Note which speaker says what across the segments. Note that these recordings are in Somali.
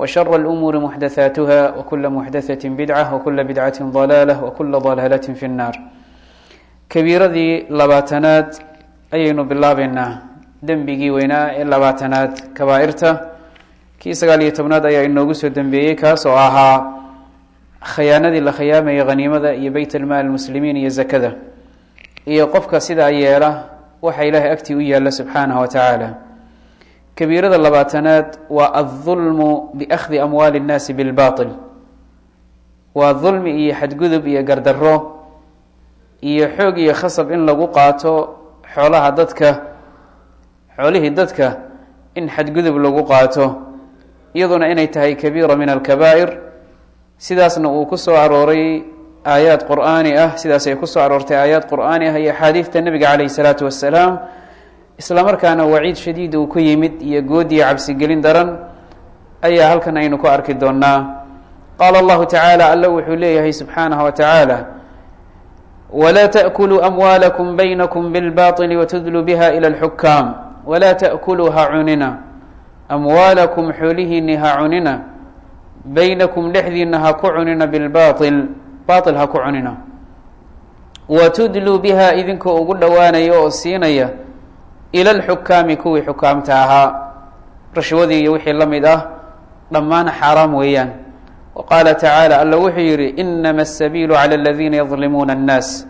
Speaker 1: وشر الأمور محدثاتها وكل محدثة بدعة وكل بدعة ضلالة وكل ضلالة في النار كبيiradii labaatanaad ayaynu bilaabeynaa dembigii weynaa ee labaatanaad kabaairta kii sagaal iyo tobnaad ayaa inoogu soo dembeeyey kaas oo ahaa khayaanadii la khiyaamayay haniimada iyo beyt almaal muslimiin iyo zakada iyo qofka sidaa yeela waxa ilaahay agtii u yaalla subxaanahu wa tacaala kabiirada labaatanaad waa aldulmu biakhdi amwaali اnnaasi bilbaطil waa dulmi iyo xadgudub iyo gardaro iyo xoog iyo khasab in lagu qaato xoolaha dadka xoolihii dadka in xadgudub lagu qaato. Iyaduna inay tahay kabiira min alkabaa'ir sidaasna uu ku soo arooray aayaad qur'aani ah sidaas ay ku soo aroortay aayaad qur'aani ah iyo axaadiidta nebiga calayh isalaatu wassalaam isla markaana waciid shadiid uu ku yimid iyo goodiya cabsigelin daran ayaa halkan aynu ku arki doonaa qaala allahu tacaala alla wuxuu leeyahay subxaanahu wa tacaala walaa taأkuluu amwaalakum baynakum bilbaطili watudluu biha ila اlxukaam walaa taأkuluu ha cunina amwaalakum xoolihiini ha cunina baynakum dhexdiina ha ku cunina bilbail bail ha ku cunina watudluu biha idinkoo ugu dhowaanaya oo siinaya ila lxukaami kuwii xukaamta ahaa rashwadii iyo wixii la mid ah dhammaan xaaraam weeyaan wa qaala tacaala alla wuxuu yihi inama asabiilu cala aladiina yadlimuuna annaas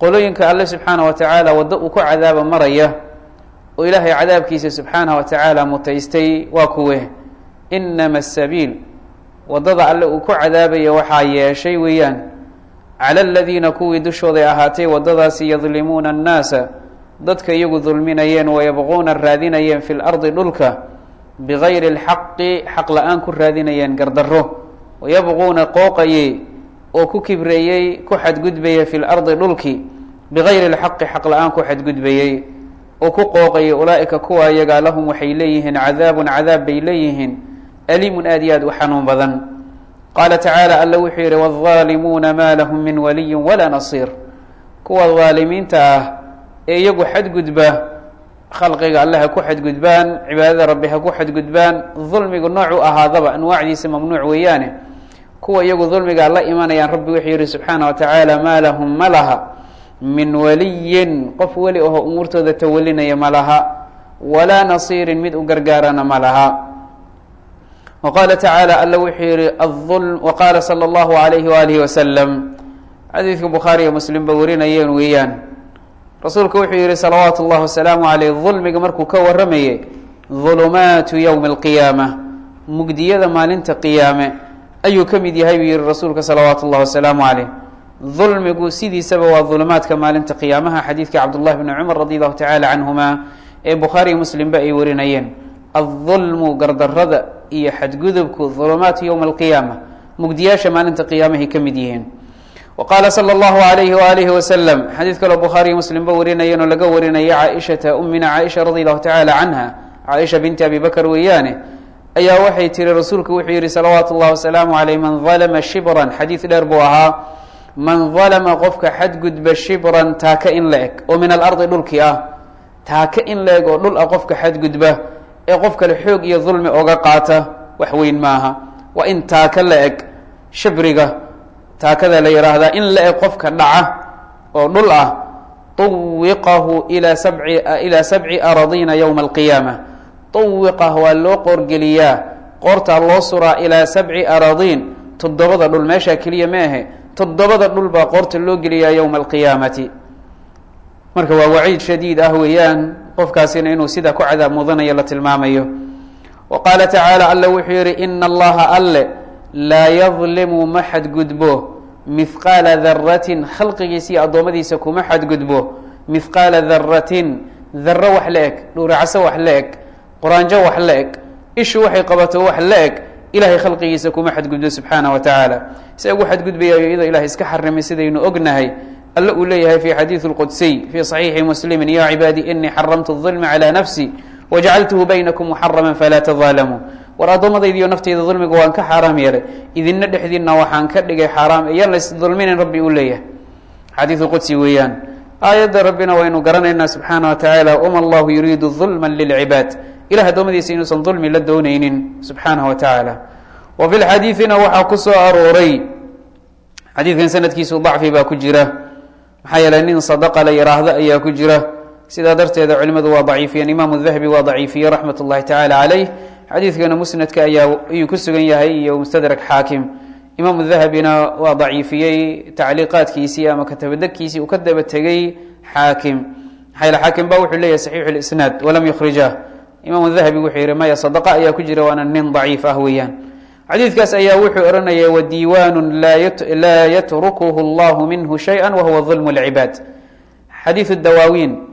Speaker 1: qolooyinka alle subxaanah wa tacaala waddo uu ku cadaaba maraya oo ilaahay cadaabkiisa subxaanah wa tacaala mutaystay waa kuwe inama asabiil waddada alle uu ku cadaabaya waxaa yeeshay weeyaan cala aladiina kuwii dushooday ahaatay waddadaasi yadlimuuna annaasa dadka iyagu dulminayeen wayabquuna raadinayeen fi lardi dhulka bigayri اlxaqi xaq la-aan ku raadinayeen gardaro wayabquuna qooqayey oo ku kibreeyey ku xadgudbayey fi lardi dhulki bigayri اlxaqi xaq la-aan ku xadgudbayey oo ku qooqayay ulaaئika kuwa iyagaa lahum waxay leeyihiin cadaabun cadaab bay leeyihiin aliimun aad iyo aad u xanuun badan qaala tacaala alla wuxuu yihi wاظaalimuuna ma lahum min waliyi walaa nasiir kuwa aalimiinta ah ee iyagu xadgudba khalqiga alle ku xadgudbaan cibaadada rabbi ha ku xadgudbaan dulmigu noocu ahaadaba anwaacdiisa mamnuuc weeyaane kuwa iyagu dulmiga la imanayaan rabbi wuxuu yihi subxaana wa tacaala maa lahum ma laha min waliyin. Qof weli aho umuurtooda tawalinaya ma laha walaa nasiirin mid u gargaarana ma laha. Wa qaala tacaala alla wuxuu yihi wa qaala sala allahu alayhi waalihi wasalam xadiidka bukhaari iyo muslimba warinayeen weeyaan rasuulku wuxuu yihi salawaatu اllahi wasalaamu aleyh dulmiga markuu ka waramayey dulumaatu ywmi اlqiyaama mugdiyada maalinta qiyaame ayuu ka mid yahay buu yihi rasuulka salawaatu اllahi wasalaamu aleyh dulmigu sidiisaba waa dulumaadka maalinta qiyaamaha xadiidka cabdullahi bni cumar radi allahu tacala canhuma ee bukhaariyo muslimba ay warinayeen aلظulmu gardarada iyo xadgudubku dulumaatu ywma اlqiyaama mugdiyaasha maalinta qiyaamahay ka mid yihiin wqaala slى اllahu alayhi waalihi waslm xadiid kaloo bukhaariyo muslimba warinayeen oo laga warinaya caaishata umina caaisha radi allahu tacala canha caaisha binti abi bakr weeyaane ayaa waxay tiri rasuulku wuxuu yihi salawaatu اllahi wasalaamu aleyh man dalma shibran xadiid dheer buu ahaa man dalma qofka xadgudba shibran taaka in la eg oo min alardi dhulkii ah taaka in la eg oo dhul ah qofka xadgudba ee qof kale xoog iyo dulmi oga qaata wax weyn maaha waa in taaka la eg shibriga taakada la yidhaahdaa in la eg qofka dhaca oo dhul ah طuwiqahu ilaa sabci ilaa sabci aradiina ywma alqiyaama. طuwiqah waa loo qoorgeliyaa qoortaa loo suraa ilaa sabci aradiin. Toddobada dhul meeshaa keliya ma ahe toddobada dhul baa qoorta loo geliyaa yowma alqiyaamati. Marka waa waciid shadiid ah weeyaan qofkaasina inuu sidaa ku cadaab mudanayo la tilmaamayo. Wa qaala tacaala alle wuxuu yihi ina allaha alle laa yadlimu ma xadgudbo mihqaala daratin khalqigiisa iyo addoommadiisa kuma xadgudbo mihqaala daratin daro wax la eg dhuuracaso wax la eg quraanjo wax la eg ishu waxay qabato wax la eg ilahay khalqigiisa kuma xadgudbo subxaana wa tacaala se ugu xadgudbayayo iyadoo ilahay iska xarimay sidaynu ognahay alle uu leeyahay fi xadiidi اlqudsiy fi صaxiixi muslimi ya cibaadi inii xaramtu الظulma calى nafsi wajacaltuhu baynakum muxarama falaa tadaalamuu war addoommadaydiiyo nafteyda dulmiga waan ka xaaraam yeelay. Idinna dhexdiinna waxaan ka dhigay xaaraam. Iyaan lays dulminin rabbi uu leeyahay. Xadiidu qudsi weeyaan. Aayadda rabbina waynu garanaynaa subxaana wa tacaala wama allahu yuriidu dulma lilcibaad ilah addoommadiisa inuusan dulmi la doonaynin subxaanaه wa tacaala wa fi lxadiidina waxaa ku soo arooray xadiidkan sanadkiisu dacfi baa ku jira. Maxaa yeeley nin sadaqa la yiraahdo ayaa ku jira. Sidaa darteeda culimadu waa daciifiyeen. Imaamu dahabi waa daciifiyey raxmat اllahi tacaala calayh xadiidkana musnadka ayaa ayuu ku sugan yahay iyo mustadrak xaakim. Imaamu dahabina waa daciifiyey tacliiqaadkiisii ama katabadegkiisii uu ka daba tegey xaakim. Yeele xaakim ba wuxuu leeyahay saxiixu lisnaad walam yukhrijah imaamu dahabi wuxuu yihi maya sadaqa ayaa ku jira waana nin daciif ah weeyaan. Xadiidkaas ayaa wuxuu ohanaya wadiiwaanu laa yatrukuhu allahu minhu shaya wahuwa dulmu lcibaad xadiidu dawaawiin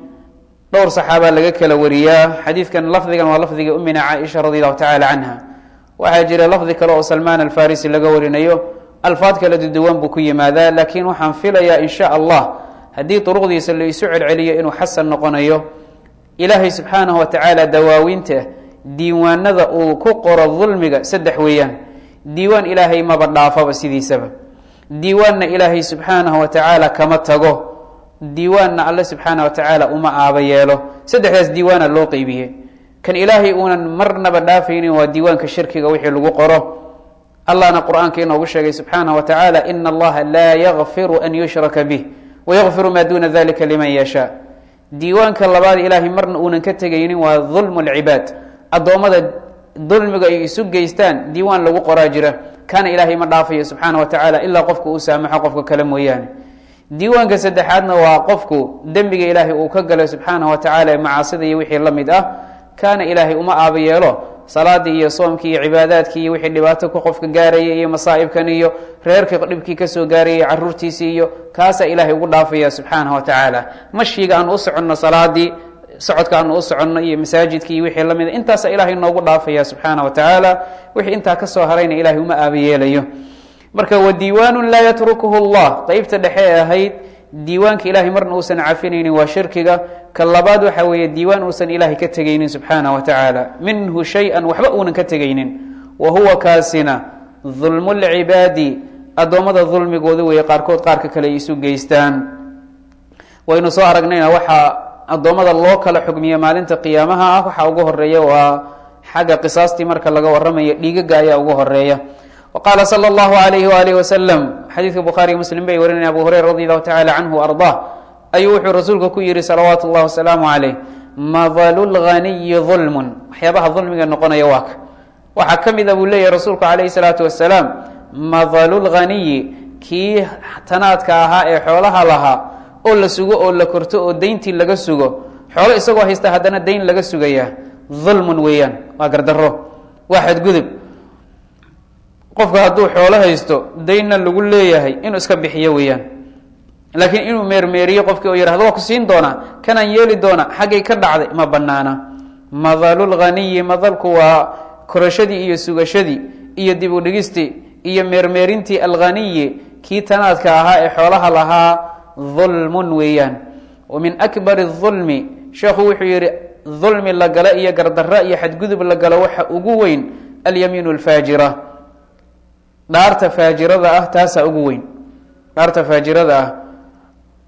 Speaker 1: dhowr saxaabaa laga kala wariyaa. xadiidkan lafdigan waa lafdiga umina caaisha radi allahu tacala canha waxaa jira lafdi kale oo salmaan alfarisi laga warinayo. Alfaad kala duduwan buu ku yimaadaa laakiin waxaan filayaa in sha allah haddii duruqdiisa la isu celceliyo inuu xasan noqonayo ilaahay subxaanahu wa tacaala dawaawiinta diiwaanada uu ku qoro dulmiga saddex weeyaan. Diiwaan ilaahay maba dhaafaba sidiisaba. Diiwaanna ilaahay subxaanahu wa tacaala kama tago diiwaanna alle subxaana wa tacaala uma aaba yeelo. Saddexdaas diiwaana loo qeybiyey kan ilaahay uunan marnaba dhaafaynin waa diiwaanka shirkiga wixii lagu qoro. Allahna qur'aanka inoogu sheegay subxaana wa tacaala ina allaha laa yakfiru an yushraka bih wayakfiru maa duna dalika liman yashaa diiwaanka labaad ilaahay marna uunan ka tegaynin waa dulmu lcibaad addoommada dulmiga ay isu geystaan diiwaan lagu qoraa jira. Kana ilaahay ma dhaafayo subxaana wa tacaala ilaa qofku uu saamaxo qofka kale mooyaane diiwaanka saddexaadna waa qofku dembiga ilaahay uu ka galay subxaana wa tacaala ee macaasida iyo wixii la mid ah kaana ilaahay uma aaba yeelo. Salaadii iyo soomkii iyo cibaadaadkii iyo wixii dhibaato ku qofka gaaraya iyo masaa'ibkan iyo reerka dhibkii ka soo gaarayay caruurtiisii iyo kaasaa ilaahay ugu dhaafaya subxaana wa tacaala. Mashiga aan u soconno salaadii socodka aanu u soconno iyo masaajidkii iyo wixii lamida intaasa ilaahay noogu dhaafaya subxaana wa tacaala. Wixii intaa ka soo harayna ilahay uma aaba yeelayo marka wa diiwaanu laa yatrukuhu allah. Qeybta dhexe ee ahayd diiwaanka ilahay marna uusan cafinaynin waa shirkiga. Ka labaad waxa weeye diiwaan uusan ilaahay ka tegaynin subxaana wa tacaala. Minhu shay-an waxba uunan ka tegaynin. Wa huwa kaasina dulmu lcibaadi addoommada dulmigooda weeye qaarkood qaarka kale isu geystaan. Waynu soo aragnayna waxaa addoommada loo kala xugmiya maalinta qiyaamaha ah. Waxaa ugu horreeya waa xagga qisaastii marka laga waramayo dhiigaga ayaa ugu horreeya waqaala sala allahu alayhi waalihi wasalam xadiidka bukhaariy muslim bay warinaya abu hureyra radi allahu tacala canhu ardaa ayuu wuxuu rasuulka ku yihi salawaatu llahi wasalaamu caleyh madalu lghaniyi dulmun waxyaabaha dulmiga noqonaya waa ka waxaa ka mid a buu leeyahy rasuulku calayhi salaatu wasalaam madalu lghaniyi kii tanaadka ahaa ee xoolaha lahaa oo la sugo oo la korto oo deyntii laga sugo xoolo isagoo haysta haddana deyn qofka hadduu xoolo haysto deynna lagu leeyahay inuu iska bixiyo weeyaan. Laakiin inuu meermeeriyo qofkii oo yihahdo waa ku siin doonaa? Kanaan yeeli doonaa? Xaggay ka dhacday? Ma banaana madalulghaniyi madalku waa korashadii iyo sugashadii iyo dib u dhigistii iyo meermeerintii alghaniyi kii tanaadka ahaa ee xoolaha lahaa dulmun weeyaan. Wa min akbari dulmi sheekhu wuxuu yihi dulmi la galo iyo gardaro iyo xadgudub la galo waxa ugu weyn alyamiin alfaajira dhaarta faajirada ah taasaa ugu weyn. Dhaarta faajirada ah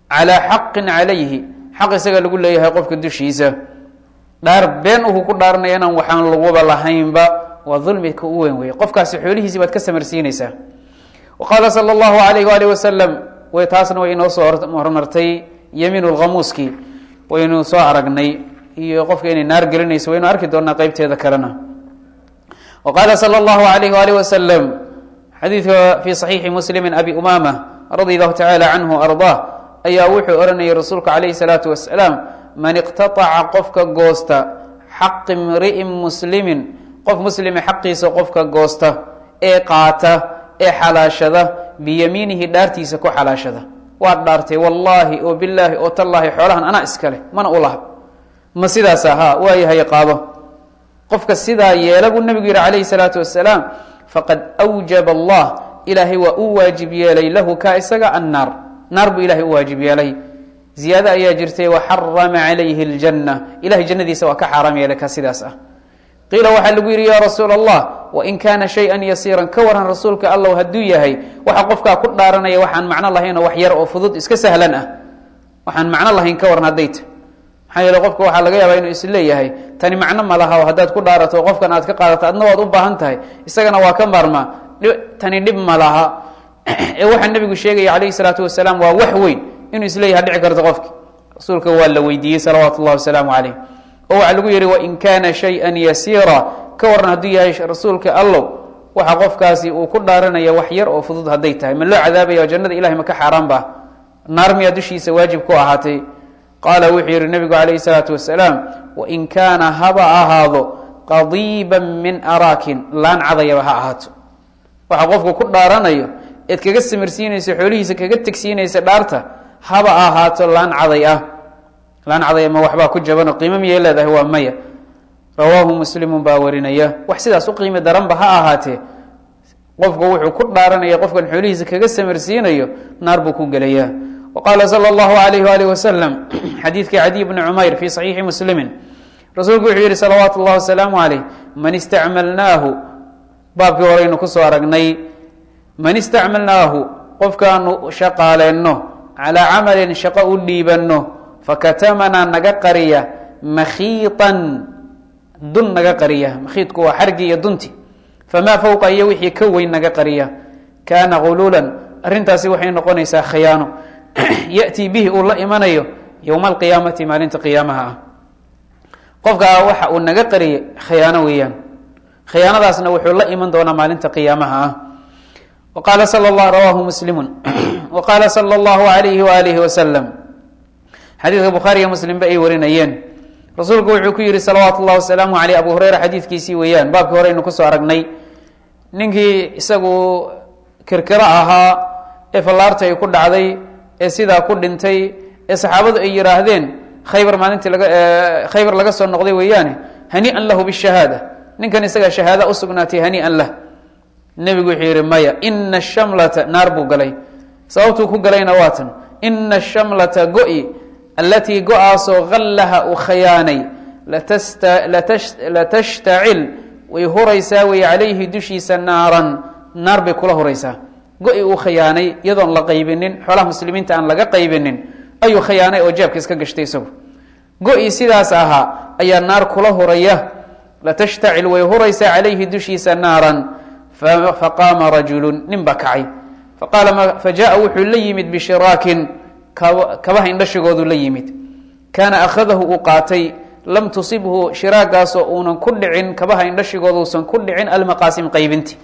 Speaker 1: calaa xaqin calayhi xaq isaga lagu leeyahay qofka dushiisa. Dhaar been uhu ku dhaaranaya waxaan laguba lahaynba waa dulmika u weyn wey qofkaasi xoolihiisi baad ka samarsiinaysaa. Qaala sala allahu alayh waalih wasalam way taasna way inoo soo hormartay yamiin lkhamuuski waynu soo aragnay iyo qofka inay naar gelinayso waynu arki doonaa qeybteeda kalena. Qaala sala allahu alayh waalih wasalam xadiidka fi صaxiixi muslimi abi umama radi allahu tacaala canhu ardaa ayaa wuxuu odhanayay rasuulka calayhi salaatu wasalaam man iqtataca qofka goosta xaqi mri'in muslimin qof muslime xaqiisa qofka goosta ee qaata ee xalaashada biyamiinihi dhaartiisa ku xalaashada. Waad dhaartay wallaahi oo bilaahi oo tallaahi xoolahan anaa iska leh mana u laha ma sidaas ahaa waayahay qaado qofka sidaa yeela buu nebigu yihi calayhi salaatu wasalaam faqad awjaba allah ilaahay waa u waajib yeelay lahu ka isaga annaar. Naar buu ilahay u waajib yeelay. Ziyaado ayaa jirtay waxarama calayhi ljanna ilahay jannadiisa waa ka xaaraam yeelay ka sidaas ah. Qiila waxaa lagu yidhi ya rasuula allah wain kaana shay-an yasiiran. Ka waran rasuulka allow hadduu yahay waxa qofkaa ku dhaaranaya waxaan macno lahaynoo wax yar oo fudud iska sahlan ah. Waxaan macno lahayn ka waran hadday maxaa yeele qofka waxaa laga yaabaa inuu is leeyahay tani macno ma laha oo haddaad ku dhaarato qofkan aad ka qaadato adna waad u baahan tahay. Isagana waa ka maarmaa tani dhib ma laha. Ee waxaa nebigu sheegaya calayhi salaatu wasalaam waa wax weyn inuu isleeyaha dhici karto qofki. Rasuulka waa la weydiiyey salawaatu llahi wasalaamu calayh. Oo waxaa lagu yihi wain kaana shay-an yasiira. Ka waran hadduu yahay rasuulka allow waxa qofkaasi uu ku dhaaranaya wax yar oo fudud hadday tahay. Ma loo cadaabaya oo jannada ilahay ma ka xaaraan ba naar miyaa dushiisa waajib ku ahaatay qaala wuxuu yihi nebigu calayhi salaatu wasalaam wain kaana haba ahaado qadiiban min araakin laan cadayaba ha ahaato. Waxa qofku ku dhaaranayo eed kaga samirsiinaysa xoolihiisa kaga tegsiinaysa dhaarta haba ahaato laan caday ah. Laan ma waxbaa ku jabanoo qiimo miyay leedahay? Waa maya. Rawaahu muslimun baa warinaya. Wax sidaas u qiimi daranba ha ahaatee. Qofku wuxuu ku dhaaranaya qofkan xoolihiisa kaga samirsiinayo naar buu ku gelaya wa qaala sala allahu alayh waalih wasalam xadiidkii cadiy bni cumayr fi saxiixi muslimin rasuulku wuxuu yihi salawaatu llahi wasalaamu calayh man istacmalnaahu baabkii horeynu ku soo aragnay man istacmalnaahu qofkaanu shaqaaleenno calaa camalin shaqo u dhiibanno fakatamanaa naga qariya makhiiطan dun naga qariya makhiidku waa xargi iyo dunti famaa fowqa iyo wixii ka weyn naga qariya kaana guluulan arrintaasi waxay noqonaysaa khiyaano yaأtii bihi uu la imanayo yowma alqiyaamati maalinta qiyaamaha ah. Qofkaa waxa uu naga qariyay khiyaano weeyaan. Khiyaanadaasna wuxuu la iman doonaa maalinta qiyaamaha ah. Waqaala sal la rawaahu muslimun. Wa qaala sala allahu alayhi waalihi wasalam xadiidka bukhaariga muslimba ay warinayeen. Rasuulku wuxuu ku yihi salawaatu llahi wasalaamu aleyh abu hureyra xadiidkiisii weeyaan. Baabkii horeynu ku soo aragnay. Ninkii isagu kirkiro ahaa ee fallaarta ay ku dhacday ee sidaa ku dhintay ee saxaabadu ay yidhaahdeen khaybar maalintii khaybar laga soo noqday weeyaane hanii'an lahu bishahaada. Ninkan isagaa shahaada u sugnaatay hanii'an lah. Nebigu wuxuu yihi maya ina ashamlata naar buu galay. Sababtuu ku galayna waatan ina ashamlata go-i allatii go'aasoo hallaha uu khayaanay latashtacil way huraysaa wey calayhi dushiisa naaran. Naar bay kula huraysaa go-i uu khayaanay iyadoon la qaybinin xoolaha muslimiinta aan laga qaybinin ayuu khayaanay oo jeebka iska gashtay isagu. Go-i sidaas ahaa ayaa naar kula huraya latashtacil way huraysaa calayhi dushiisa naaran. Faqaama rajulu nin baa kacay. Fajaءa wuxuu la yimid bishiraakin kabaha indhashigoodu la yimid. Kaana akhadahu uu qaatay lam tusibhu shiraagaasoo uunan ku dhicin kabaha indhashigooduusan ku dhicin almaqaasim qaybinti.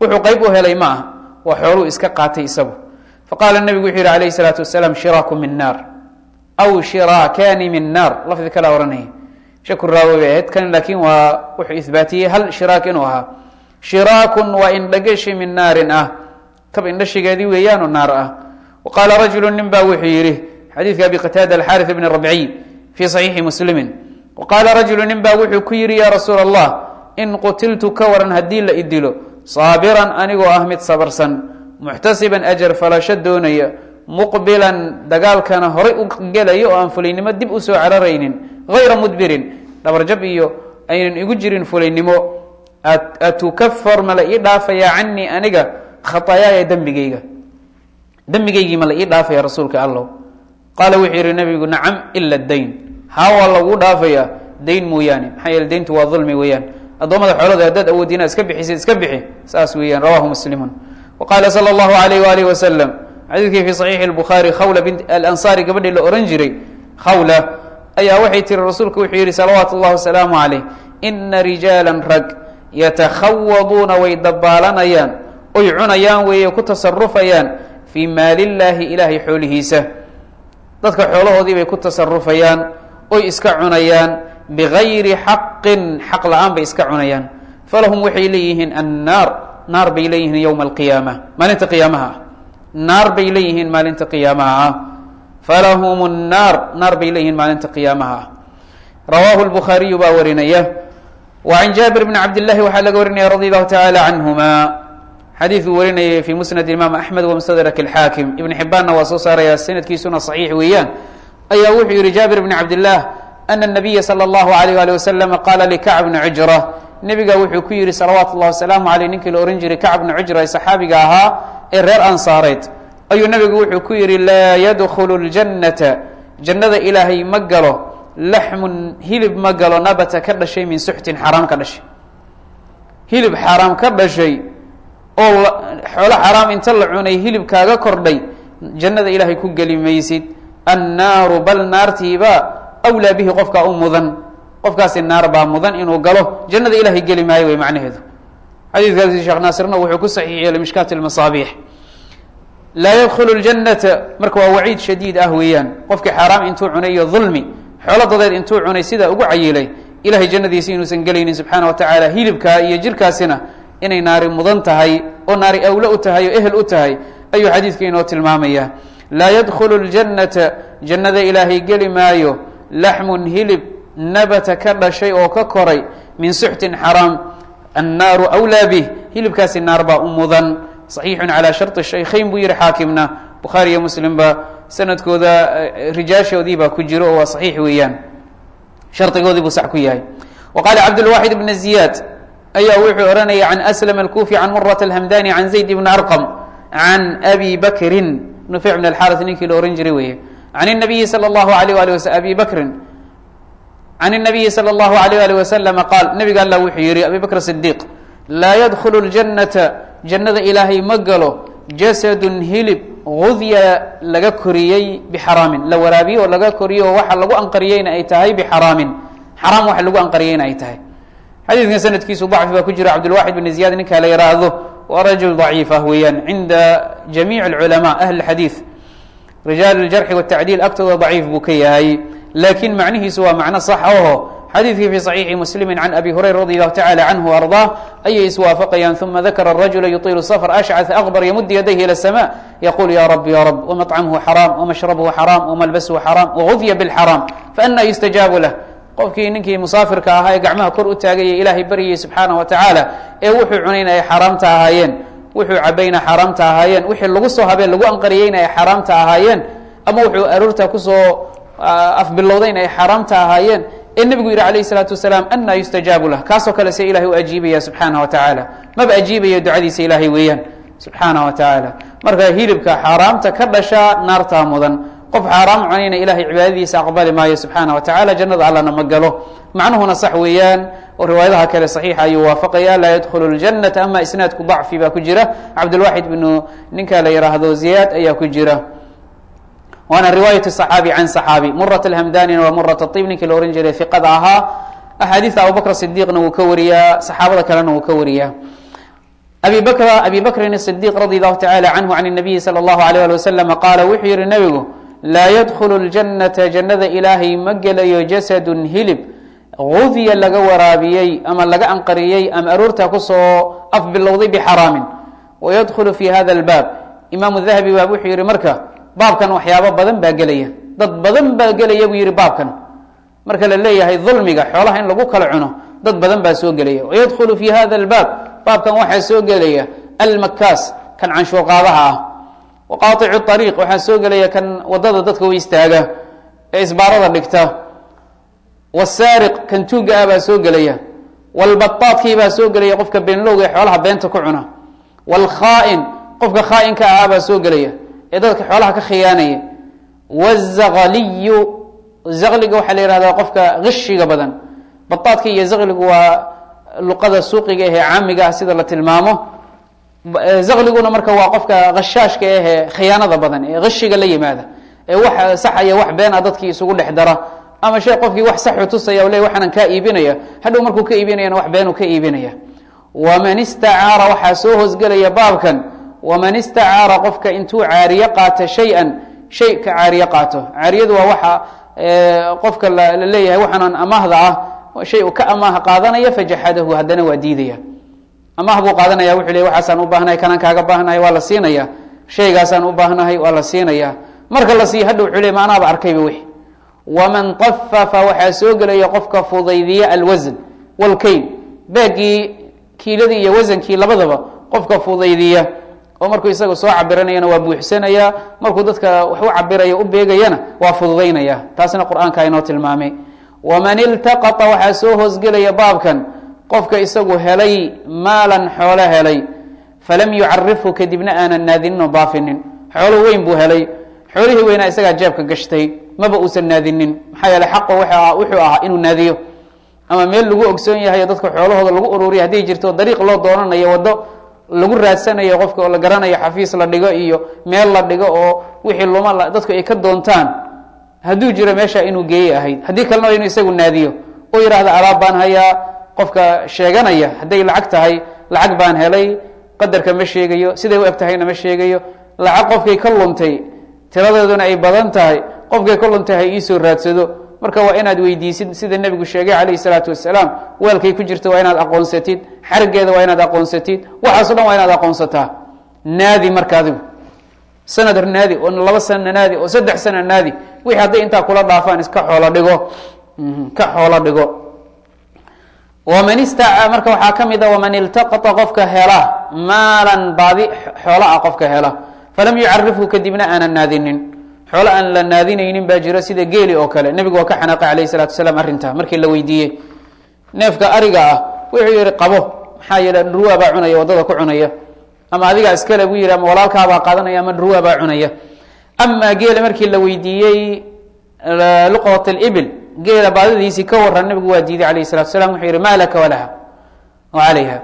Speaker 1: Wuxuu qayb u helay ma ah waa xooluu iska qaatay isagu. Faqaala nebigu wuxuu yihi alayh salaatu wasalaam shiraaku min naar. Aw shiraakaani min naar. Lafdi kalaa ohanaya shaku raawo ahayd kan laakiin waa wuxuu ihbaatiyey hal shiraak inuu ahaa? Shiraakun waa indhagashi min naarin ah. Kab indhashigeedii weeyaanoo naar ah. Wa qaala rajulu nin baa wuxuu yidhi xadiidka abi qataada alxaari bni rabciy fii saxiixi muslimi wa qaala rajulu nin baa wuxuu ku yidhi yaa rasuula allah in qutiltu ka waran haddii la idilo saabiran anigoo ah mid sabarsan muxtasiban ajar falasho doonaya muqbilan dagaalkana horay u gelaya oo aan fulaynimo dib u soo cararaynin hayra mudbirin dhabarjab iyo aynan igu jirin fulaynimo atukafar ma la ii dhaafayaa canii aniga khataayaaya dembigayga dembigaygii ma la ii dhaafaya rasuulka allow qaala wuxuu yihi nabigu nacam ila dayn haa waa lagu dhaafayaa dayn mooyaane maxaa yeele dayntu waa dulmi weeyaan addoommada xoolada haddaad awoodi inaad iska bixisid iska bixi. Saas weeyaan rawahu muslimun. Wa qaala sala allahu alayh waalihi wasalam xadiidkii fi saxiixi lbukhaari khawla bint alansaari gabadhii la ohan jiray khawla ayaa waxay tiri rasuulku wuxuu yihi salawaatu llahi wasalaamu calayh ina rijaala rag yatakhawaduuna way dabaalanayaan oy cunayaan weeye ku tasarufayaan fii maalillaahi ilaahay xoolihiisa. Dadka xoolahoodii bay ku tasarufayaan oy iska cunayaan bigayri xaqin xaq la'aan bay iska cunayaan falahum waxay leeyihiin annaar naar bay leeyihiin yowma alqiyaama maalinta qiyaamaha ah naar bay leeyihiin maalinta qiyaamaha ah falahum nnaar naar bay leeyihiin maalinta qiyaamaha ah rawaahu lbukhaariyu baa warinaya wa can jaabir bni cabdillahi waxaa laga warinaya radi allahu tacaala canhuma xadiiduu warinayay fi musnad imaam axmed wa mustadrak alxaakim ibn xibaanna waa soo saaraya sanadkiisuna saxiix weeyaan ayaa wuxuu yihi jaabir bni cabdillaah ana nabiya sala allahu alayh ali wasalam qaala likacb bni cujra nebiga wuxuu ku yihi salawaatu llahi wasalaamu aleyh ninkii la ohan jiray kacb bni cujra ee saxaabiga ahaa ee reer ansaareed ayuu nebigu wuxuu ku yihi laa yadkhulu ljannata jannada ilaahay ma galo laxmun hilib ma galo nabata ka dhashay min suxtin xaaraam ka dhashay hilib xaaraam ka dhashay oo xoolo xaaraam inta la cunay hilib kaaga kordhay jannada ilaahay ku geli maysid annaaru bal naartiiba awlaa bihi qofkaa u mudan. Qofkaasi naar baa mudan inuu galo jannada ilahay geli maayo wey macnaheedu. Xadiidkaasi sheekh naasirna wuxuu ku saxiix yeelay mishkaat lmasaabiix laa yadkhulu ljannata marka waa waciid shadiid ah weeyaan. Qofkii xaaraam intuu cunay iyo dulmi xoolo dadeed intuu cunay sidaa ugu cayilay ilahay jannadiisi inuusan gelaynin subxaana wa tacaala hilibkaa iyo jirkaasina inay naari mudan tahay oo naari awle u tahay oo ehel u tahay ayuu xadiidka inoo tilmaamaya laa yadkhulu ljannata jannada ilaahay geli maayo laxmun hilib nabata ka dhashay oo ka koray min suxtin xaraam annaaru awlaa bih hilibkaasi naar baa u mudan. Saxiixun calaa sharti shaykhayn buu yihi xaakimna. Bukhaari iyo muslimba sanadkooda rijaashoodii baa ku jiro oo waa saxiix weeyaan. Shardigoodii buu sax ku yahay. Wa qaala cabdulwaxid bn ziyaad ayaa wuxuu ohanaya can aslam alkufi can murat alhamdani can zayd ibni arqam can abi bakrin. Nufic bn alxaris ninkii la ohan jiray weeye can الnabiyi salى اllahu alayh ali was abi bakrin can الnabiyi salى اllahu alayh ali waslama qaal nabiga alla wuxuu yihi abi bakr sidiq laa yadkhulu اljannata jannada ilaahay ma galo jasadun hilib gudya laga koriyey bixaraamin la waraabiyo oo laga koriyo oo waxa lagu anqariyeyna ay tahay bixaraamin xaraam waxa lagu anqariyeyna ay tahay xadiidkan sanadkiisu dacfi baa ku jira cabdulwaxid bn ziyaad ninkaa la yiraahdo waa rajul daciif ah weeyaan cinda jamiic اlculamaa ahli xadiid rijaal اljarxi wالtacdiil agtooda daciif buu ka yahay laakiin macnihiisu waa macno sax aho xadiidkii fi صaxiixi muslimi can abi hurayra radi allahu tacala canhu arضaah ayay iswaafaqayaan uma dakara rajula yuطilu sfr ashcaث akbar yamud yadayhi ilى الsma yaqul ya rab ya rab wmaطcamhu xaraam wmashrabhu xaraam wmalbashu xaraam wgudya bاlxaraam faana yustajaabu lah qofkii ninkii musaafirka ahaa ee gacmaha kor u taagaya ilaahay baryayay subxaanaه wa tacaala ee wuxuu cunayna ay xaaraamta ahaayeen wuxuu cabayna xaaraamta ahaayeen wixii lagu soo habeen lagu anqariyeyna ay xaaraamta ahaayeen ama wuxuu aroorta ku soo afbilowdayna ay xaaraamta ahaayeen. Ee nebigu yidhi alayh isalaatu wasalaam annaa yustajaabu lah. Kaasoo kale se ilahay u ajiibaya subxaana wa tacaala. Maba ajiibaya ducadiisa ilaahay weeyaan. Subxaana wa tacaala. Marka hilibka xaaraamta ka dhashaa naartaa mudan qof xaaraam cunayna ilaahay cibaadadiisa aqbali maayo subxaana wa tacala jannada allana ma galo. Macnuhuna sax weeyaan oo riwaayadaha kale saxiixa ayuu waafaqaya laa yadkhulu ljannata ama isnaadku dacfi baa ku jira. Cabdilwaaxid binu ninka la yidhaahdo ziyaad ayaa ku jira. Waana riwaayat saxaabi can saxaabi. Murat alhamdanina waa murat aib ninkii la ohan jiray iqada ahaa. Axaadiista abubakr sidiiqna wuu ka wariyaa saxaabada kalena wuu ka wariyaa. Abi bakr abi bakrin sidiq radi allahu tacala canhu can nabiyi sala allahu alayh ali wasalam qaala wuxuu yihi nebigu laa yadkhulu ljannata jannada ilaahay ma gelayo jasadun hilib. Gudya laga waraabiyey ama laga anqariyey ama aroorta ku soo afbilowday bixaraamin. Wayadkhulu fi hada albaab. Imaamu dahabi baa wuxuu yihi marka baabkan waxyaabo badan baa gelaya. Dad badan baa gelaya buu yihi baabkan. Marka la leeyahay dulmiga xoolaha in lagu kala cuno dad badan baa soo gelaya. Wayadkhulu fi hada albaab. Baabkan waxaa soo gelaya almakaas kan canshuurqaadaha ah waqaaicu ariiq waxaa soo gelaya kan waddada dadka u istaaga ee isbaarada dhigta wasaariq kan tuuga ah baa soo gelaya walbataadkii baa soo gelaya qofka beenlowga ee xoolaha beenta ku cuna wlkhaain qofka khaainka ahaa baa soo gelaya ee dadka xoolaha ka khiyaanaya wazaqliyu zaqliga waxaa la yihahdaa qofka hishiga badan bataadka iyo zaqligu waa luqada suuqiga ahee caamiga ah sida la tilmaamo zaqliguna marka waa qofka hashaashka ahee khiyaanada badan ee hishiga la yimaada. Ee wax saxaya wax beena dadkii isugu dhex dara. Ama shay qofkii wax saxu tusaya o waxaanan kaa iibinaya. Hadhow markuu ka iibinayana wax beenuu ka iibinaya. Waman istacaara waxaa soo hoosgelaya baabkan. Waman istacaara qofka intuu caariye qaato shay-an shay ka caariye qaato. Caariyadu waa waxa qofka la leeyahay waxaanan amaahda ah. Shay ka amaaha qaadanaya fajaxadahu haddana waa diidaya amaah buu qaadanaya wuxuu ley waxaasaan u baahnahay kanaan kaaga baahnahay waa la siinaya shaygaasaan u baahnahay waa la siinaya marka la siiya hadha wuxuu ley ma arkayba wix waman tafafa waxaa soo gelaya qofka fudaydiya alwasn walkayn. Baagii kiiladii iyo wasankii labadaba qofka fudaydiya. Oo markuu isaga soo cabiranayana waa buuxsanaya markuu dadka wax u cabiraya u beegayana waa fududaynaya. Taasna qur'aanka inoo tilmaamay. Waman iltaqata waxaa soo hoosgelaya baabkan qofka isagu helay maalan xoolo helay falam yucarifhu kadibna aanan naadinin oo baafinin xoolo weyn buu helay. Xoolihii weynaa isagaa jeebka gashtay maba uusan naadinin maxaa yeele xaqo wuxuu ahaa inuu naadiyo. Ama meel lagu ogsoon yahay dadka xoolahooda lagu ururiya hadday jirto dariiq loo doonanayo waddo lagu raadsanayo qofka oo la garanayo xafiis la dhigo iyo meel la dhigo oo wixii luma dadku ay ka doontaan hadduu jiro meesha inuu geeye ahayd. Haddii kalena inuu isagu naadiyo oo yidhaahda alaab baan hayaa qofka sheeganaya hadday lacag tahay lacag baan helay qadarka ma sheegayo siday u eg ma sheegayo lacag qofkay ka luntay tiradeeduna ay badan tahay qofkay ka luntay ha iisoo raadsado. Marka waa inaad weydiisid sida nebigu sheegay calayhi salaatu wasalaam weelkay ku jirta waa inaad aqoonsatid xarigeeda waa inaad aqoonsatid waxaaso dhan waa inaad aqoonsataa. Naadi marka adigu. Sanad naadi oo laba sana naadi oo saddex sana naadi wixii hadday intaa kula dhaafaan iska xoolo dhigo. Ka xoolo dhigo waman ista marka waxaa ka mid a waman iltaqata qofka hela maalan baadi xoolo ah qofka hela falam yucarifhu kadibna aanan naadinin. Xoolo aan la naadinaynin baa jira sida geeli oo kale. Nebigu waa ka xanaaqay alayh salatu wasalaam arrinta markii la weydiiyey. Neefka ariga ah wuxuu yihi qabo maxaa yeele dhurwaa baa cunaya waddada ku cunaya. Ama adigaa iskale buu yihi ama walaalkaabaa qaadanaya ama dhurwaa baa cunaya. Amaa geela markii la weydiiyey luqat libil geela baadidiisii ka waran nebigu waa diiday alayh salatu salam wuxuu yihi maa laka walaha alayha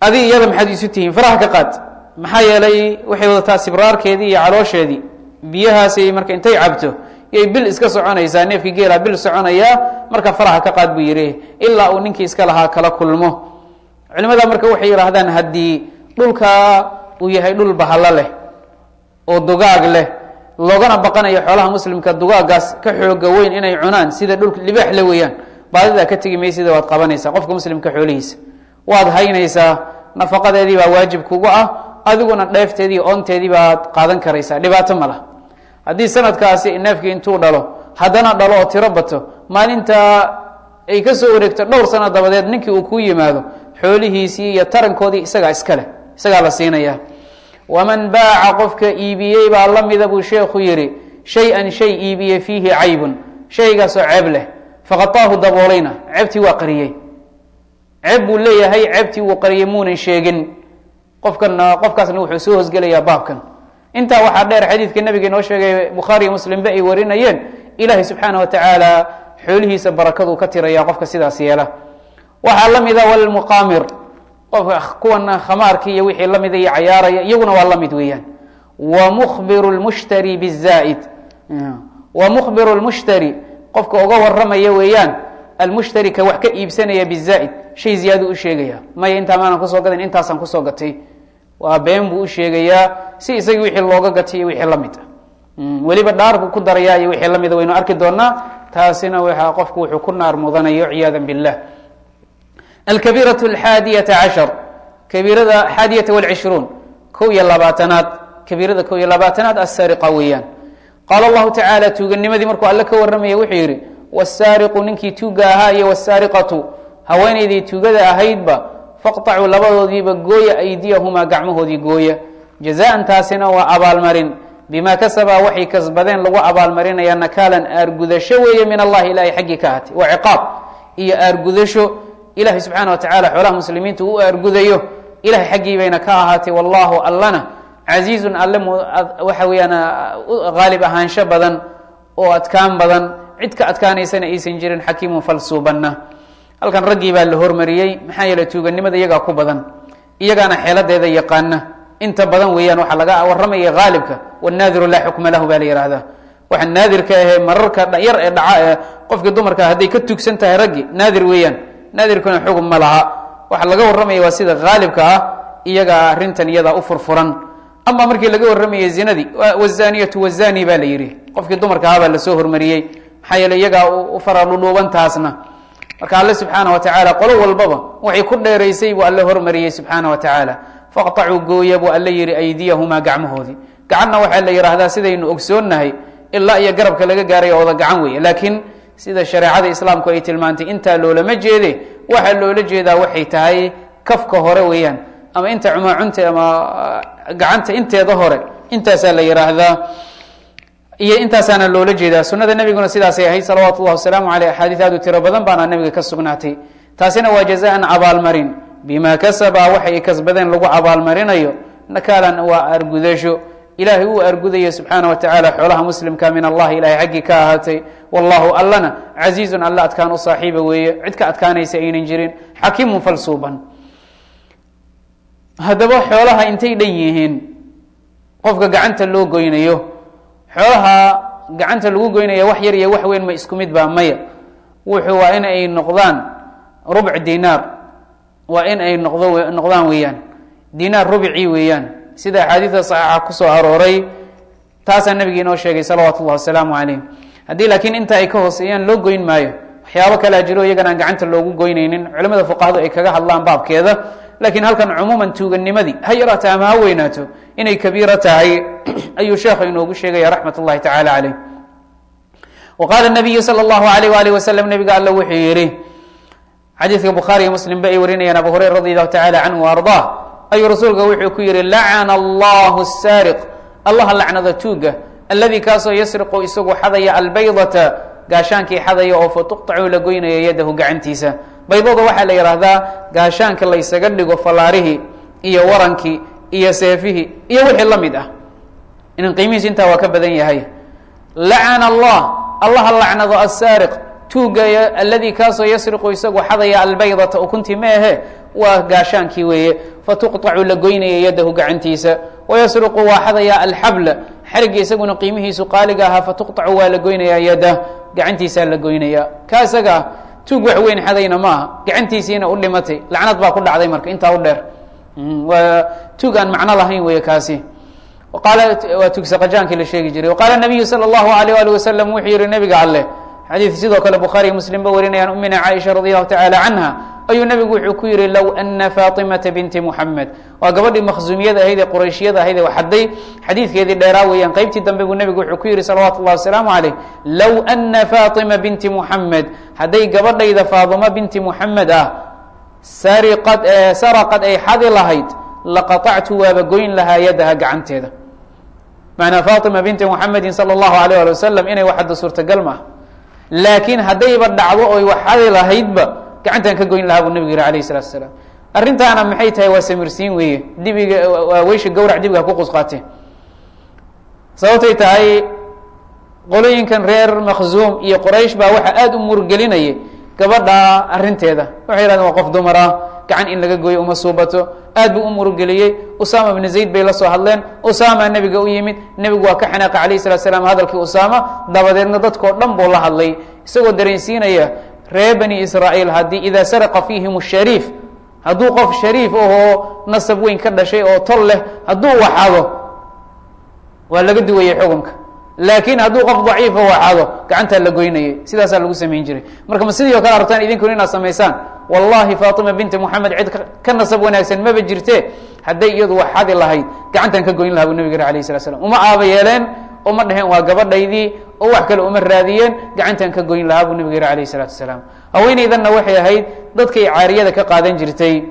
Speaker 1: adi iyada maxaad isu tihiin faraha ka qaad. Maxaa yeelay waxay wadataa sibraarkeedii iyo caloosheedii. Biyahaasay marka intay cabto yay bil iska soconaysaa neefkii geela bil soconayaa marka faraha ka qaad buu yihi ilaa uu ninkii iska lahaa kala kulmo. Culimada marka waxay yidhaahdaan haddii dhulka uu yahay dhul bahalo leh oo dugaag leh loogana baqanayo xoolaha muslimka dugaagaas ka xooga weyn inay cunaan sida dhulka libaax le weeyaan. Baadidaa ka tegi maysida waad qabanaysaa qofka muslimka xoolihiisa. Waad haynaysaa nafaqadeedii baa waajib kugu ah adiguna dheefteedii oonteedii baad qaadan karaysaa dhibaato ma lah haddii sanadkaasi neefkii intuu dhalo haddana dhalo oo tiro bato maalinta ay ka soo wareegto dhowr sano dabadeed ninkii uu ku yimaado xoolihiisii iyo tarankoodii isagaa iskale isagaa la siinaya waman baaca qofka iibiyey baa la mida buu sheekhu yihi shay-an shay iibiyey fiihi caybun shaygaasoo ceeb leh. Faqataahu daboolayna ceebtii waa qariyey. Ceeb buu leeyahay ceebtii wuu qariyey muunan sheegin. Qofkana qofkaasna wuxuu soo hosgelayaa baabkan. Intaa waxaa dheer xadiidka nabiga inoo sheegay bukhaariy muslimba ay warinayeen ilaahay subxaana wa tacaala xoolihiisa barakaduu ka tiraya qofka sidaas yeela. Waxaa la mida walmuqaamir qofka kuwan khamaarkii iyo wixii lamida iyo cayaaraya iyaguna waa la mid weeyaan. Wamukhbiru lmushtari bizaaid wamukhbiru lmushtari qofka uga waramaya weeyaan almushtarika wax ka iibsanaya bizaaid shay ziyaadu u sheegaya. Maya intaa maanan ku soo gadan intaasaan ku soo gatay. Waa been buu u sheegayaa si isagii wixii looga gatay iyo wixii la mid ah. Weliba dhaar buu ku darayaa iyo wixii la mida waynu arki doonaa taasina waa qofku wuxuu ku naar mudanayo ciyaada billah alkabiiraة alxaadiyata cashar kabiirada xaadiyata walcishruun kow iyo labaatanaad kabiirada kow iyo labaatanaad asariqa weeyaan qaala allahu tacaala tuuganimadii markuu alle ka warramaya wuxuu yidhi wasaariqu ninkii tuuga ahaa iyo wasaariqatu haweenaydii tuugada ahaydba faqطacuu labadoodiiba gooya aydiyahumaa gacmahoodii gooya jazaan taasina waa abaalmarin bima kasabaa waxay kasbadeen lagu abaalmarinaya nakaalan aargudasho weeye min allahi ilahay xaggii ka ahatay waa ciqaab iyo aargudasho ilahay subxaana wa tacala xoolaha muslimiinta u aargudayo. Ilahay xaggii bayna ka ahaatay wallahu allana casiizun alle waxa weeyaan haalib ahaansho badan oo adkaan badan. Cid ka adkaanaysana aysan jirin xakiimun falsuubanna. Halkan raggii baa la hormariyey maxaa yeele tuuganimada iyagaa ku badan. Iyagaana xeeladeeda yaqaana inta badan weeyaan waxaa laga warramaya haalibka wanaadiru laa xukma lahu baa la yihahdaa waxa naadirka ahee mararka yar ee dhaca ee qofkii dumarka hadday ka tugsan tahay raggi naadir weeyaan naadirkuna xugum ma laha. Waxa laga warramaya waa sida haalibka ah iyagaa arrintan iyadaa u furfuran. Ama markii laga warramayay zinadii wazaniyatu wazani baa la yidhi. Qofkii dumarka ahaa la soo hormariyey. Maxaa yeele iyagaa u faradhudhuuban taasna marka alle subxaana wa tacaala qolo walbaba waxay ku dheeraysay buu alle hormariyey subxaana wa tacaala faqطacuu gooya buu alle yihi aydiyahumaa gacmahoodii. Gacanna waxaa la yidhaahdaa sidaynu ogsoonnahay ilaa iyo garabka laga gaaray ooda gacan weeye. Laakiin sida shareecada islaamku ay tilmaantay intaa loolama jeede waxaa loola jeedaa waxay tahay kafka hore weeyaan. Ama inta cumaacunta ama gacanta inteeda hore. Intaasaa la yidhaahdaa iyo intaasaana loola jeedaa. Sunada nebiguna sidaasay ahayd salawaatu llahi wasalaamu aleyh axaadiis aad u tiro badan baana nebiga ka sugnaatay. Taasina waa jazaan abaalmarin bima kasaba waxay kasbadeen lagu abaalmarinayo nakaalan waa argudasho ilahay uu argudayo subxaana wa tacaala xoolaha muslimka min allahi ilahay xaggii ka ahaatay. Wallahu allana casiizun alla adkaan u saaxiiba weeye. Cid ka adkaanaysa aynan jirin. Xakiimun falsuuban. Haddaba xoolaha intay dhan yihiin qofka gacanta loo goynayo xoolaha gacanta lagu goynaya wax yar iyo wax weyn ma isku mid baa maya. Wuxuu waa in ay noqdaan rubc dinaar. Waa in ay noqdo noqdaan weeyaan. Dinaar rubcii weeyaan sida axaadiida saxiixa ku soo arooray taasaa nabigi inoo sheegay salawaatu ullahi wasalaamu calayh haddii laakiin inta ay ka hooseeyaan loo goyn maayo waxyaabo kalea jiro iyagan aan gacanta loogu goynaynin culimada fuqahadu ay kaga hadlaan baabkeeda. Laakiin halkan cumuuman tuuganimadii ha yaraate ama ha weynaato inay kabiiro tahay ayuu sheekhu inoogu sheegaya raxmat ullahi tacaala caleyh wa qaala nabiyu sala allahu alayh waalih wasalam nabiga alla wuxuu yidhi xadiidka bukhaariiyo muslim ba ay warinayaan abu hureyra radi allahu tacala canhu ardaa ayuu rasuulka wuxuu ku yihi lacana allahu saariq allaha lacnada tuuga alladii kaasoo yasriqu isagu xadaya albaydata gaashaankii xadaya oo fatuqطacu la goynaya yadahu gacantiisa. Baydada waxaa la yidhaahdaa gaashaanka laysaga dhigo fallaarihii iyo warankii iyo seefihii iyo wixii la mid ah. Inan qiimihiis intaa waa ka badan yahay. Lacana allah. Allaha lacnado asaariq tuugaya alladii kaasoo yasriqu isagu xadaya albaydata ukuntii meehe waa gaashaankii weeye fatuqطacu la goynaya yadahu gacantiisa wayasriqu waa xadaya alxabla xarigii isaguna qiimihiisu qaaliga ahaa fatuqطacu waa la goynaya yadah gacantiisaa la goynaya ka isaga ah tuug wax weyn xadayna maaha gacantiisiina u dhimatay lacnad baa ku dhacday marka intaa u dheer waa tuug aan macno lahayn wey kaasi qaala waa tugsaqajaankii la sheegi jiray waqaala nabiyu salى اllahu alayh ali wasalam wuxuu yihi nabiga alleh xadiid sidoo kale bukhaariy muslim ba warinayaan umina caaisha radi allahu tacala canha ayuu nabigu wuxuu ku yihi low ana faطimata binti muxamed waa gabadhii makhzuumiyada ahayd ee qurayshiyada ahayd ee xaday xadiidkeedii dheeraa weeyaan qeybtii dambe buu nebigu wuxuu ku yihi salawaatu llahi wasalaamu calayh low ana faطima binti muxamed hadday gabadhayda faaduma binti muxamed ah sariqad saraqad ay xadi lahayd laqaطactu waaba goyn lahaa yadaha gacanteeda macnaa faطima binti muxamedin salى اllahu alayh ali wasalam inay waxadda suurtagal maaha laakiin haddayba dhacdo oy wax xadi lahaydba gacantaan ka goyn lahaa buu nebigu yihi alayh salatu asalaam arrintaana maxay tahay? Waa samirsiin weeye. Dibiga weysha gawrac dibiga ku qusqaate. Sababtay tahay qolooyinkan reer makhzuum iyo qoraysh baa waxaa aada u murgelinaya gabadha arrinteeda. Waxay yidhahdeen waa qof dumar ah gacan in laga gooyo uma suubato. Aad buu u murgeliyey usama bni zayd bay la soo hadleen. Usama nebiga u yimid. Nebigu waa ka xanaaqa alayh salatu salaam hadalkii usama dabadeedna dadkao dhan buu la hadlay. Isagoo dareensiinaya reer bani israa'iil haddii idaa saraqa fiihim shariif hadduu qof shariif ahoo nasab weyn ka dhashay oo tol leh hadduu waxado waa laga duwayey xukunka laakiin hadduu qof daciifa waxado gacantaa la goynayay. Sidaasaa lagu samayn jiray. Marka ma sidii o kale arabtaan idinkuna inaad samaysaan? Wallahi faatima binti moxamed cid ka nasab wanaagsan maba jirte. Hadday iyadu waxadi lahayd gacantaan ka goyn lahaa buu nabig alayh salat slam uma aaba yeeleen uma dheheen waa gabadhaydii oo wax kale uma raadiyeen gacantaan ka goyn lahaa buu nabig yiri alayh salaatu asalaam haweenaydanna waxay ahayd dadkay caariyada ka qaadan jirtay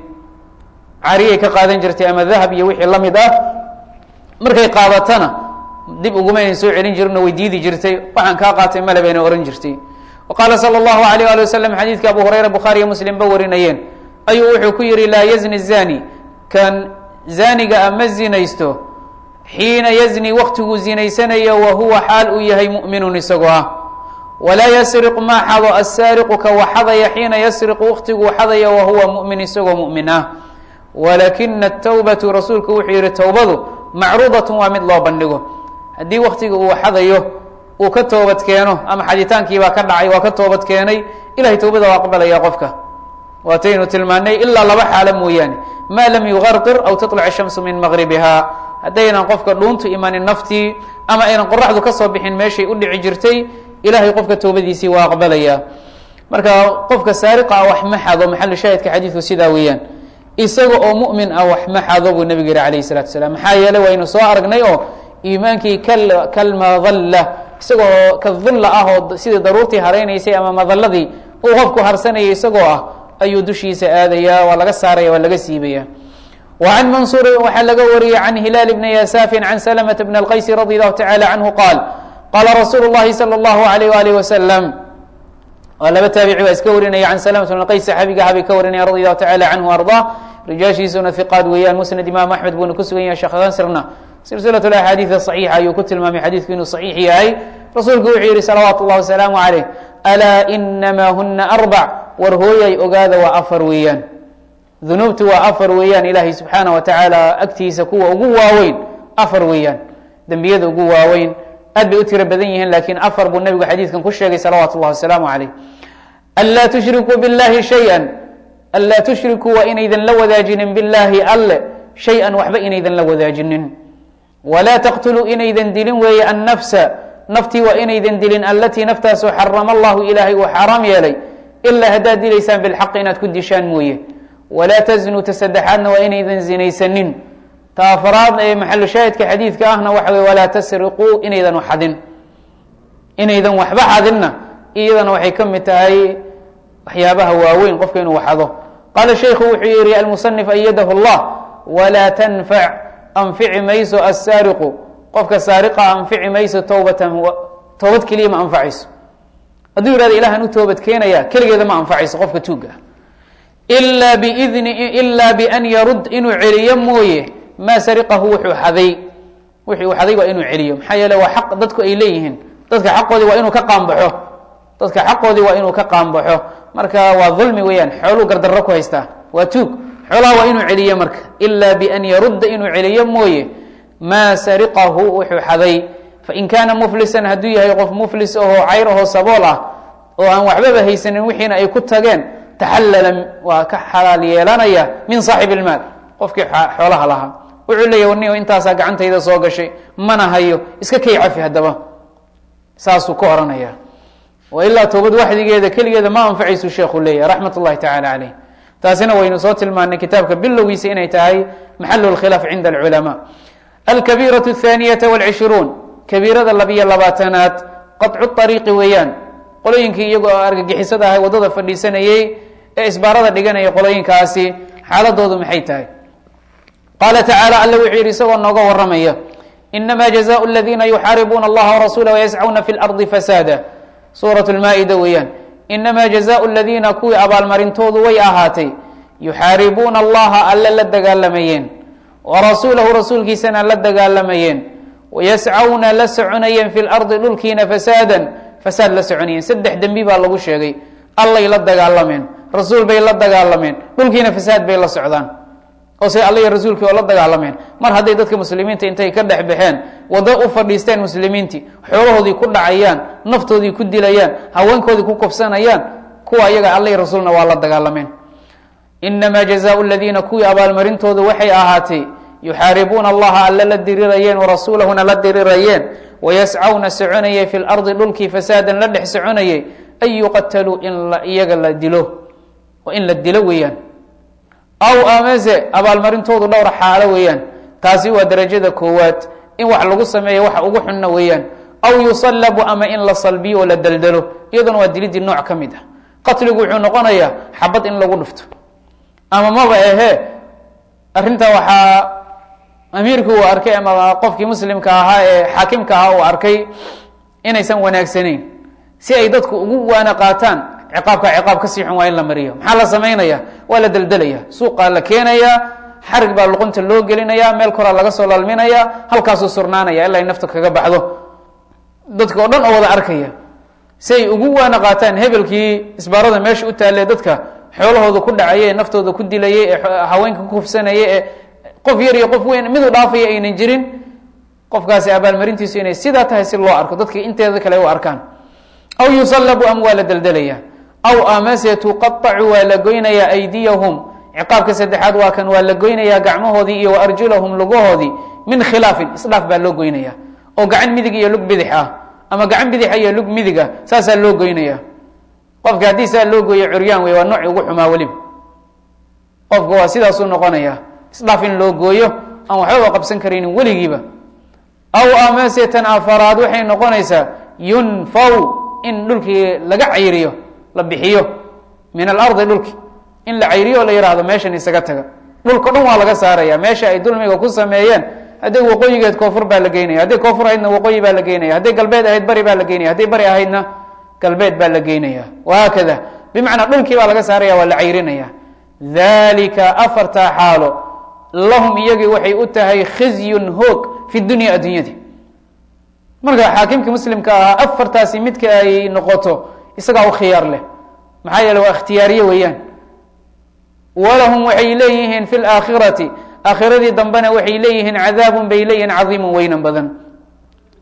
Speaker 1: caariyay ka qaadan jirtay ama dahab iyo wixii la mid ah. Markay qaadatana dib ugumaynan soo celin jirin oo way diidi jirtay waxaan kaa qaatay male bayna ohan jirtay. Qaala sala allahu alayh ali wasalam xadiidka abu hurayra bukhaariyo muslim ba warinayeen. Ayuu wuxuu ku yihi laa yazni zani kan zaniga a ma zinaysto xiina yazni waktiguu zinaysanayo wa huwa xaal uu yahay mu'minun isagoo ah walaa yasriq maa xado asaariqu ka waxadaya xiina yasriqu waktiguu xadaya wa huwa mu'min isagoo mu'min ah walakina atawbatu rasuulku wuxuu yihi towbadu macruudatun waa mid loo bandhigo haddii waktiga uu xadayo uu ka toobad keeno ama xaditaankiibaa ka dhacay waa ka toobad keenay ilahay towbada waa aqbalaya qofka waataynu tilmaanay ilaa laba xaalo mooyaane maa lam yugarqir aw taطlac shamsu min maqribiha haddaynan qofka dhuuntu imanin naftii ama aynan qoraxdu kasoo bixin meeshay u dhici jirtay ilahay qofka toobadiisii waa aqbalaya marka qofka saariqa ah wax ma xado maxalu shaahidka xadiidku sidaa weeyaan isaga oo mu'min ah wax ma xado buu nebigu yihi alayh الsalatu asalaam maxaa yeeley waynu soo aragnay oo iimaankii kalmadalla isagoo ka dulla ah oo sidii daruurtii haraynaysay ama madalladii uu qofku harsanayay isagoo ah ayuu dushiisa aadaya waa laga saaraya waa laga siibaya وعن منصور waxaa laga wariyey عن هiلاaل بن ياساف عن سلمة بن الqyس رضي الله تعالى عنه قال qاla رsuuل اللhi صلى الله عليه وaله وسلم waa laba taaبici baa iska warinaya عن سلمة بن الqys xabiga habay ka warinaya رضي الله تعالى عنه وأرضاه rijaashiisuna ثiqاad weeyaan msند imaam أحmed buuna ku sugan yahay shekh ansrna silsilaة الأxاadiiث صaحيixa ayuu ku tilmaamay xadiidku inuu صaxiix yahay rasuulku wuxuu yihi salawaat الlah وaسلaaم عalيه أlاa إنama huna أربع war hooyay ogaada waa afar weeyaan dunuubtu waa afar weeyaan ilaahay subxaana wa tacaala agtiisa kuwa ugu waaweyn afar weeyaan dembiyada ugu waaweyn aad bay u tiro badan yihiin lakiin afar buu nebigu xadiidkan ku sheegay salawaatu اllahi wasalaamu calayh anlaa tushrikuu biاllahi shaya anlaa tushrikuu waa inaydan la wadaajinin biاllahi alle shay-an waxba inaydan la wadaajinin walaa taqtuluu inaydan dilin weeye annafsa naftii waa inaydan dilin allatii naftaasoo xarama allahu ilaahay uu xaaraam yeelay ilaa haddaad dilaysaan bilxaqi inaad ku dishaan mooye. Walaa taznuu ta saddexaadna waa inaydan zinaysanin. Ta afraad ee maxalu shaahidka xadiidka ahna waxa wey walaa tasriquu inaydan waxadin inaydan waxba xadinna iyadana waxay ka mid tahay waxyaabaha waaweyn qofka inuu waxado. Qaala shaykhu wuxuu yihi almusanif ayadahu llah walaa tanfac anfici mayso assaariqu. Qofka saariqa anfici mayso towbatan toobad keliya ma anfacayso hadduu yihahdo ilahan u toobad keenaya keligeeda ma anfacayso qofka ilaa biidni ilaa bian yarud inuu celiyo mooye maa sariqahu wuxuu xaday. Wixii uu xaday waa inuu celiyo. Maxaa yeele waa xaq dadku ay leeyihiin. Dadka xaqoodii waa inuu ka qaanbaxo. Dadka xaqoodii waa inuu ka qaanbaxo. Marka waa dulmi weeyaan xooluu gardarro ku haystaa. Waa tuug xoolaha waa inuu celiyo marka. Ilaa bian yarudda inuu celiyo mooye maa sariqahu wuxuu xaday. Fain kaana muflisan hadduu yahay qof muflis ahoo cayr ahoo sabool ah oo aan waxbaba haysanin wixiina ay ku tageen taxallala waa ka xalaal yeelanaya min saaxib ilmaal. Qofkii xoolaha lahaa. Wuxuu leeya warniyo intaasaa gacantayda soo gashay mana hayo iska kay cafi haddaba. Saasuu ka oranaya wa ilaa toobad waxdigeeda keligeeda ma anfacaysu sheekhu leeyahy raxmat ullahi tacala caleyh taasina waynu soo tilmaanay kitaabka bilowgiisa inay tahay maxalu lkhilaaf cinda alculamaa alkabiiraة الthaaniyata wاlcishruun kabiirada labiyo labaatanaad qaطcu ariiqi weeyaan qolooyinkii iyagoo argagixisada ahay waddada fadhiisanayey ee isbaarada dhiganaya qolooyinkaasi xaaladoodu maxay tahay qaala tacaala alle wuxuu yidhi isagoo nooga waramaya inama jazaء اladina yuxaaribuuna allaha warasuula wayascuna fi اlarضi fasaada suuraة اlmaa-ida weeyaan inama jazaء اladina kuwii abaalmarintoodu way ahaatay yuxaaribuuna allaha alle la dagaalamayeen warasuulahu rasuulkiisana la dagaalamayeen wayascawna la soconayeen fi lardi dhulkiina fasaadan fasaad la soconayeen saddex dembi baa lagu sheegay allay la dagaalameen rasuul bay la dagaalameen dhulkiina fasaad bay la socdaan oo se alla rasuulkii oo la dagaalameen. Mar hadday dadka muslimiinta intay ka dhex baxeen waddo u fadhiisteen muslimiintii xoolahoodii ku dhacayaan naftoodii ku dilayaan haweenkoodii ku kobsanayaan kuwa iyaga alla rasuulna waa la dagaalameen. Inama jazaau ladiina kuwii abaalmarintoodu waxay ahaatay yuxaaribuuna allaha alle la dirirayeen warasuulahuna la dirirayeen wayascawna soconayay fi lardi dhulkii fasaadan la dhex soconayay an yuqataluu in iyaga la dilo. Oo in la dilo weeyaan aw amase abaalmarintoodu dhowr xaalo weeyaan. Taasi waa darajada koowaad. In wax lagu sameeya waxa ugu xunna weeyaan. Aw yusallabu ama in la salbiyo oo la deldelo iyaduna waa dilidii nooc ka mid ah. Qatligu wuxuu noqonayaa xabad in lagu dhufto. Ama maba ahee arrinta waxaa amiirkii uu arkay ama qofkii muslimka ahaa ee xaakimka ahaa uu arkay inaysan wanaagsanayn. Si ay dadku ugu waana qaataan ciqaabka ciqaab ka sii xun waa in la mariyo. Maxaa la samaynaya waa la deldelaya suuqaa la keenayaa xarig baa luqunta loo gelinaya meel koraa laga soo lalminaya halkaasuu surnaanaya ilaa ay nafta kaga baxdo. Dadka oo dhan oo wada arkaya si ay ugu waana qaataan hebelkii isbaarada meesha u taalle dadka xoolahooda ku dhacaya ee naftooda ku dilayay ee haweenka ku kufsanaya ee qof yar iyo qof weyn miduu dhaafaya aynan jirin. Qofkaasi abaalmarintiisu inay sidaa tahay si loo arko dadka inteeda kale u arkaan. Aw yusallabu waa la deldelaya aw amase tuqaطacu waa la goynayaa aydiyahum. Ciqaabka saddexaad waa kan waa la goynayaa gacmahoodii iyo wa arjulahum lugahoodii. Min khilaafin isdhaaf baa loo goynaya. Oo gacan midig iyo lug bidix ah. Ama gacan bidixa iyo lug midig ah saasaa loo goynaya. Qofka haddii saa loo gooyo curyaan wey waa nooci ugu xumaa weliba qofka waa sidaasuu noqonaya. Isdhaaf in loo gooyo aan waxbaba qabsan karaynin weligiiba. Aw amase tan afaraad waxay noqonaysaa yunfaw in dhulkii laga cayriyo la bixiyo min alardi dhulki. In la cayriyo la yihahdo meeshan isaga taga. Dhulka dhan waa laga saaraya meesha ay dulmiga ku sameeyeen hadday waqooyigeed koonfur baa la geynaya hadday koonfur ahaydna waqooyi baa la geynaya hadday galbeed ahayd bari baa la geynaya hadday bari ahaydna galbeed baa la geynaya wahaakada bimacnaa dhulkii baa laga saaraya waa la cayrinaya. Dalika afartaa xaalo. Lahum iyagii waxay u tahay khizyun hoog fi dunya addunyadi marka xaakimkii muslimka ahaa afartaasi midka ay noqoto isagaa u khiyaar leh. Maxaa yeele waa ikhtiyaariye weeyaan. Walahum waxay leeyihiin fi laakhirati aakhiradii dambena waxay leeyihiin cadaabun bay leeyihiin cadiimun weynan badan.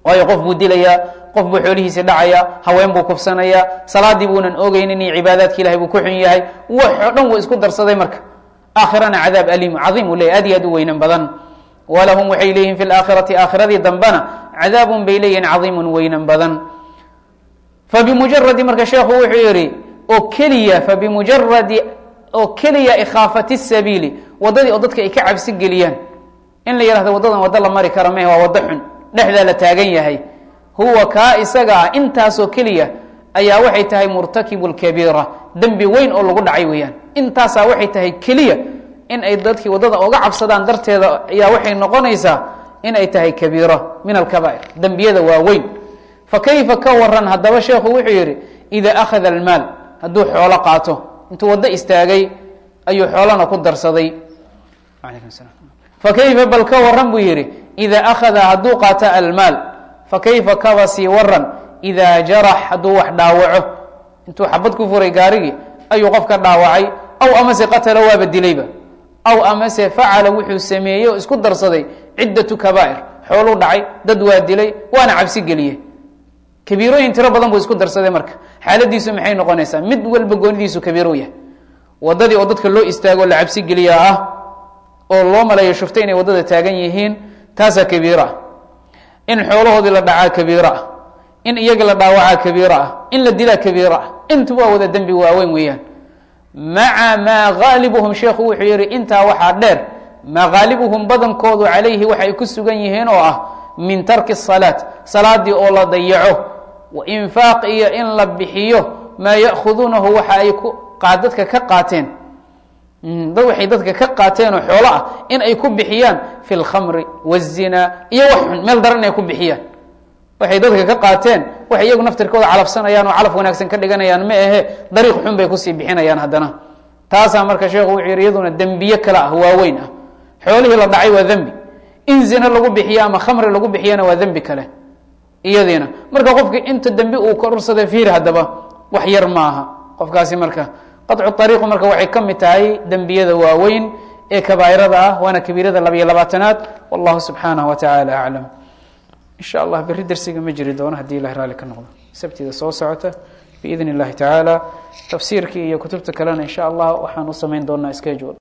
Speaker 1: Waayo qof buu dilayaa qof buu xoolihiisi dhacaya haween buu kufsanaya salaadii buunan ogeynin iyo cibaadaadki ilahay buu ku xun yahay. Wax oo dhan wuu isku darsaday marka. Aakhirana cadaab aliim cadiim uu leyahy aad iyo aad u weynan badan. Walahum waxay leeyihiin fi laakhirati aakhiradii dambena cadaabun bay leeyihiin cadiimun weynan badan fabimujaradi marka sheekhu wuxuu yihi oo keliya fabimujaradi oo keliya ikhaafati sabiili waddadii oo dadka ay ka cabsi geliyaan in la yihahdo waddadan waddo la mari kara meh waa waddo xun dhexdaa la taagan yahay huwa kaa isaga ah intaasoo keliya ayaa waxay tahay murtakibu lkabiira dembi weyn oo lagu dhacay weeyaan intaasaa waxay tahay keliya in ay dadkii waddada oga cabsadaan darteeda ayaa waxay noqonaysaa in ay tahay kabiira min alkabaa'ir dembiyada waa weyn fa kayfa ka waran haddaba sheekhu wuxuu yidhi ida akhada almaal hadduu xoolo qaato intuu waddo istaagay ayuu xoolana ku darsaday fa kayfa bal ka waran buu yidhi ida akhada hadduu qaato almaal fa kayfa kaba sii waran idaa jarax hadduu wax dhaawaco intuu xabad ku furay gaarigii ayuu qof ka dhaawacay aw amase qatalo waaba dilayba aw amase facala wuxuu sameeyey oo isku darsaday ciddatu kabaa'ir xooluu dhacay dad waa dilay waana cabsi geliye kabiirooyin tiro badan buu isku darsaday marka. Xaaladiisu maxay noqonaysaa? Mid walba goonidiisu kabiiro yahay. Waddadii oo dadka loo istaago la cabsi geliyaa ah oo loo maleeyo shufta inay waddada taagan yihiin taasaa kabiiro ah in xoolahoodii la dhacaa kabiiro ah in iyaga la dhaawacaa kabiiro ah in la dilaa kabiiro ah intuba wada dembi waaweyn weeyaan. Maca maa haalibuhum sheekhu wuxuu yihi intaa waxaa dheer maa haalibuhum badankoodu calayhi waxa ay ku sugan yihiin oo ah min tarki salaat salaadii oo la dayaco infaaq iyo in la bixiyo maa ya'khuduunahu waxa ay dadka ka qaateen. Dad waxay dadka ka qaateen oo xoolo ah in ay ku bixiyaan fi lkhamri wاzina iyo wax xun meel daran inay ku bixiyaan. Waxay dadka ka qaateen waxay iyagu naftirkooda calafsanayaan oo calaf wanaagsan ka dhiganayaan ma ahe dariiq xun bay ku sii bixinayaan haddana. Taasaa marka sheekhu wuxuu yihi iyaduna dembiye kale ah waaweyn ah. Xoolihii la dhacay waa dembi. In zina lagu bixiyo ama khamri lagu bixiyana waa dembi kale iyadiina. Marka qofka inta dambe uu ka ursaday fiir haddaba wax yar maaha. Qofkaasi marka qadcu ariiqu marka waxay ka mid tahay dembiyada waaweyn ee kabaa'irada ah waana kabiirada labiyo labaatanaad. Wallahu subxaanahu wa tacaala aclam insha allah berri dersiga ma jiri doono haddii ilahi raalli ka noqdo. Sabtida soo socota biidn اllahi tacaala tafsiirkii iyo kutubta kalena insha allah waxaan u samayn doonaa schedule.